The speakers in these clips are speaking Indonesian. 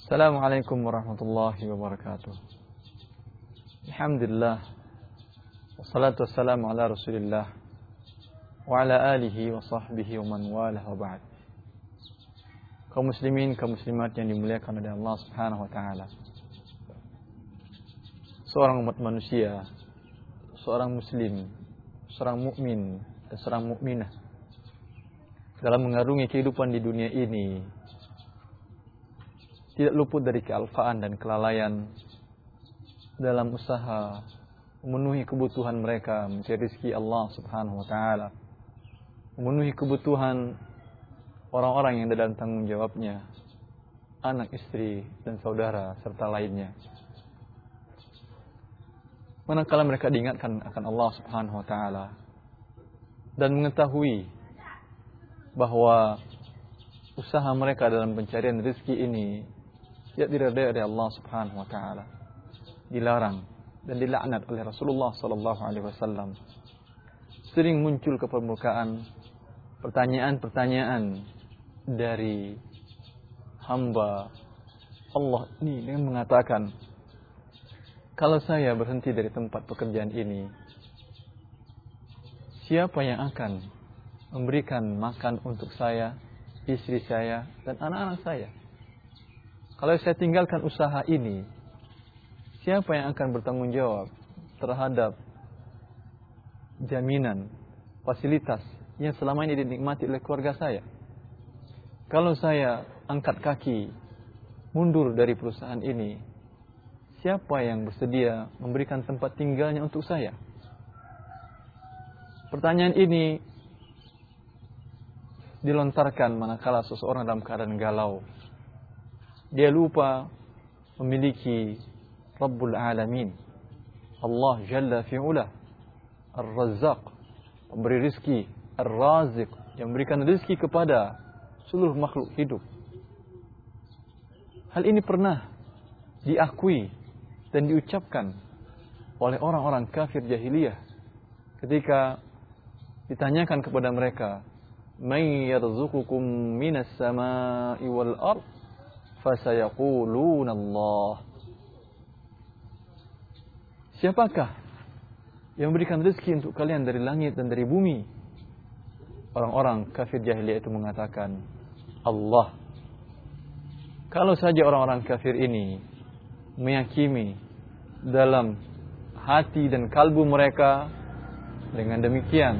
Assalamualaikum warahmatullahi wabarakatuh. Alhamdulillah. Wassalatu wassalamu ala Rasulillah wa ala alihi wa sahbihi wa man walah wa ba'd. Kaum muslimin, kaum muslimat yang dimuliakan oleh Allah Subhanahu wa taala. Seorang umat manusia, seorang muslim, seorang mukmin dan seorang mukminah dalam mengarungi kehidupan di dunia ini tidak luput dari kealfaan dan kelalaian dalam usaha memenuhi kebutuhan mereka mencari rezeki Allah Subhanahu wa taala. Memenuhi kebutuhan orang-orang yang dalam tanggung jawabnya, anak istri dan saudara serta lainnya. Manakala mereka diingatkan akan Allah Subhanahu wa taala dan mengetahui bahwa usaha mereka dalam pencarian rezeki ini tidak diredai oleh Allah Subhanahu wa taala. Dilarang dan dilaknat oleh Rasulullah sallallahu alaihi wasallam. Sering muncul ke permukaan pertanyaan-pertanyaan dari hamba Allah ini dengan mengatakan kalau saya berhenti dari tempat pekerjaan ini siapa yang akan memberikan makan untuk saya, istri saya dan anak-anak saya? Kalau saya tinggalkan usaha ini, siapa yang akan bertanggung jawab terhadap jaminan, fasilitas yang selama ini dinikmati oleh keluarga saya? Kalau saya angkat kaki, mundur dari perusahaan ini, siapa yang bersedia memberikan tempat tinggalnya untuk saya? Pertanyaan ini dilontarkan manakala seseorang dalam keadaan galau, dia lupa memiliki Rabbul Alamin. Allah Jalla fi'ula. Ar-Razzaq. Pemberi rizki. Ar-Raziq. Yang memberikan rizki kepada seluruh makhluk hidup. Hal ini pernah diakui dan diucapkan oleh orang-orang kafir jahiliyah ketika ditanyakan kepada mereka, "May yarzuqukum minas sama'i wal ard?" Fasayaquluna Allah. Siapakah yang memberikan rezeki untuk kalian dari langit dan dari bumi? Orang-orang kafir jahiliyah itu mengatakan Allah. Kalau saja orang-orang kafir ini meyakini dalam hati dan kalbu mereka dengan demikian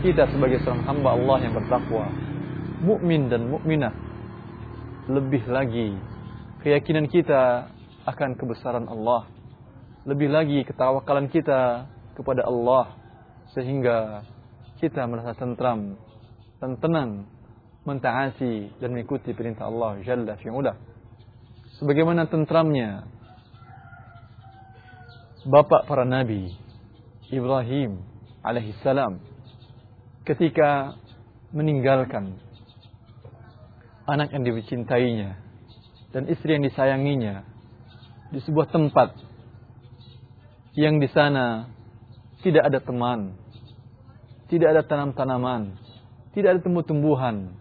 kita sebagai seorang hamba Allah yang bertakwa, mukmin dan mukminah lebih lagi keyakinan kita akan kebesaran Allah. Lebih lagi ketawakalan kita kepada Allah sehingga kita merasa tentram dan tenang mentaati dan mengikuti perintah Allah Jalla fi'ula. Sebagaimana tentramnya bapak para nabi Ibrahim alaihissalam ketika meninggalkan anak yang dicintainya dan istri yang disayanginya di sebuah tempat yang di sana tidak ada teman, tidak ada tanam-tanaman, tidak ada tumbuh-tumbuhan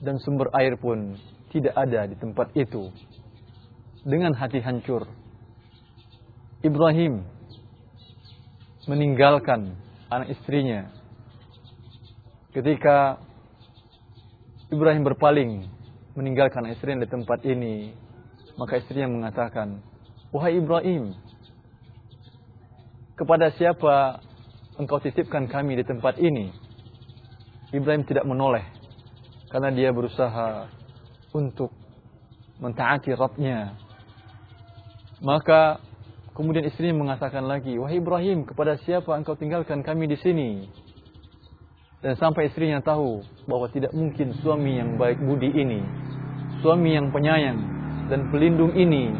dan sumber air pun tidak ada di tempat itu. Dengan hati hancur, Ibrahim meninggalkan anak istrinya ketika Ibrahim berpaling meninggalkan istrinya di tempat ini, maka istrinya mengatakan, "Wahai Ibrahim, kepada siapa engkau titipkan kami di tempat ini?" Ibrahim tidak menoleh karena dia berusaha untuk mentaati Rabbnya. Maka kemudian istrinya mengatakan lagi, "Wahai Ibrahim, kepada siapa engkau tinggalkan kami di sini?" Dan sampai istrinya tahu bahwa tidak mungkin suami yang baik budi ini, suami yang penyayang dan pelindung ini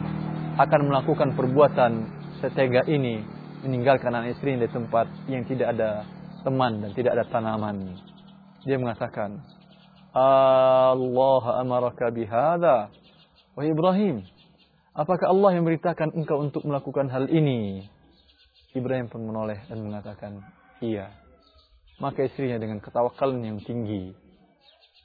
akan melakukan perbuatan setega ini meninggalkan anak istri di tempat yang tidak ada teman dan tidak ada tanaman. Dia mengatakan, Allah amaraka bihada. Wahai Ibrahim, apakah Allah yang beritakan engkau untuk melakukan hal ini? Ibrahim pun menoleh dan mengatakan, iya maka istrinya dengan ketawakalan yang tinggi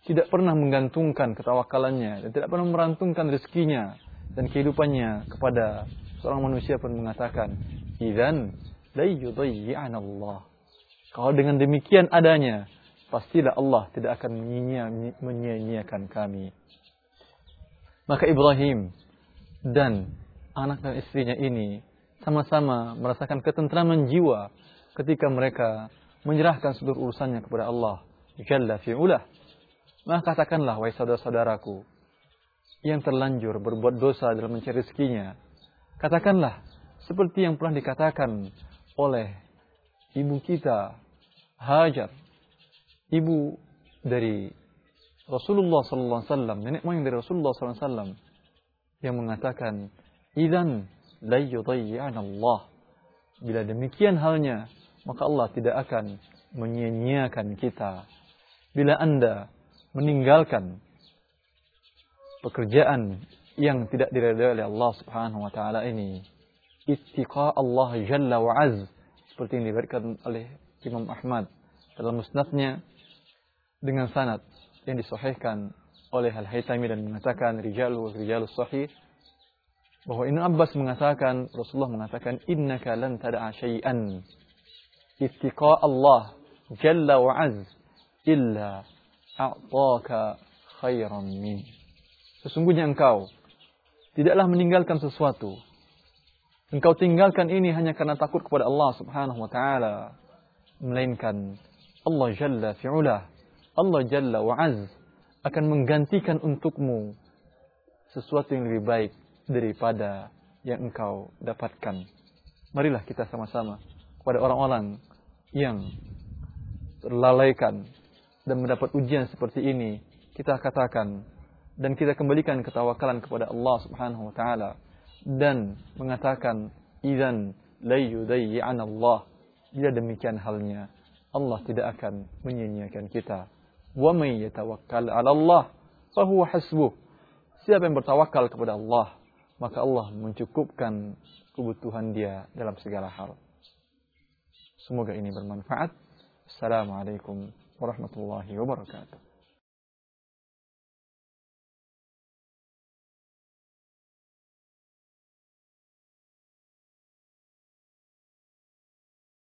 tidak pernah menggantungkan ketawakalannya dan tidak pernah merantungkan rezekinya dan kehidupannya kepada seorang manusia pun mengatakan, "Idzan la Allah." Kalau dengan demikian adanya, pastilah Allah tidak akan menyia-nyiakan kami. Maka Ibrahim dan anak dan istrinya ini sama-sama merasakan ketentraman jiwa ketika mereka menyerahkan seluruh urusannya kepada Allah Jalla fi'ulah. Maka katakanlah, wahai saudara-saudaraku, yang terlanjur berbuat dosa dalam mencari rezekinya, katakanlah seperti yang pernah dikatakan oleh ibu kita Hajar, ibu dari Rasulullah sallallahu alaihi wasallam, nenek moyang dari Rasulullah sallallahu alaihi wasallam yang mengatakan, "Idzan la Allah." Bila demikian halnya, maka Allah tidak akan menyia-nyiakan kita. Bila Anda meninggalkan pekerjaan yang tidak diridhai oleh Allah Subhanahu wa taala ini, ittiqa Allah jalla wa az seperti yang diberikan oleh Imam Ahmad dalam musnadnya dengan sanad yang disahihkan oleh Al-Haytami dan mengatakan rijalu rijalus sahih bahwa Ibnu Abbas mengatakan Rasulullah mengatakan innaka lan tada'a syai'an. Ittiqa Allah jalla wa az illa a'taka khairan min sesungguhnya engkau tidaklah meninggalkan sesuatu. Engkau tinggalkan ini hanya karena takut kepada Allah Subhanahu wa taala melainkan Allah jalla fi'ulah Allah Jalla wa'az akan menggantikan untukmu sesuatu yang lebih baik daripada yang engkau dapatkan. Marilah kita sama-sama kepada orang-orang yang terlalaikan dan mendapat ujian seperti ini, kita katakan dan kita kembalikan ketawakalan kepada Allah Subhanahu wa taala dan mengatakan idzan la yudayyi'an Allah. Bila demikian halnya, Allah tidak akan menyia-nyiakan kita. Wa may yatawakkal 'ala Allah fahuwa hasbuh. Siapa yang bertawakal kepada Allah, maka Allah mencukupkan kebutuhan dia dalam segala hal. Semoga ini bermanfaat. Assalamualaikum warahmatullahi wabarakatuh.